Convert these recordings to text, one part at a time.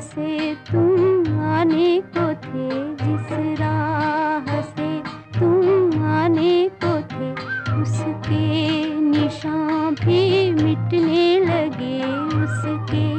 से तुम आने को थे, जिस राह से तुम आने को थे, उसके निशान भी मिटने लगे, उसके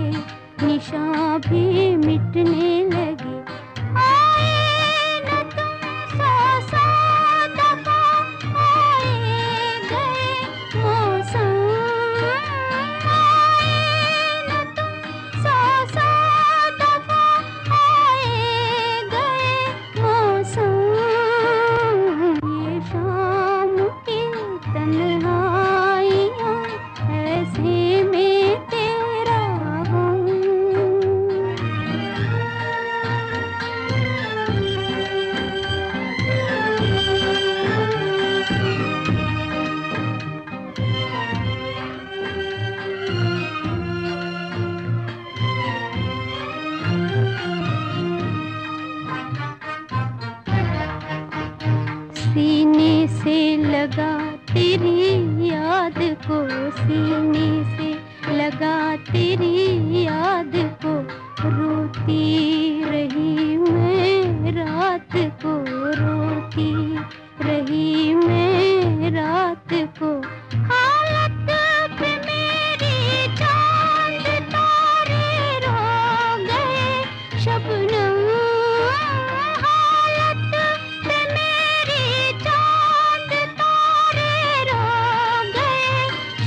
सीने से लगा तेरी याद को, सीने से लगा तेरी याद को। रोती रही मैं रात को, रोती रही मैं रात को।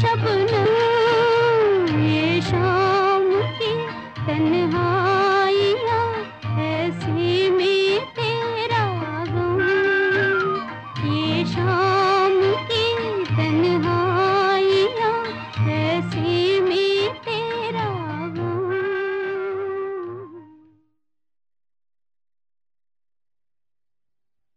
सब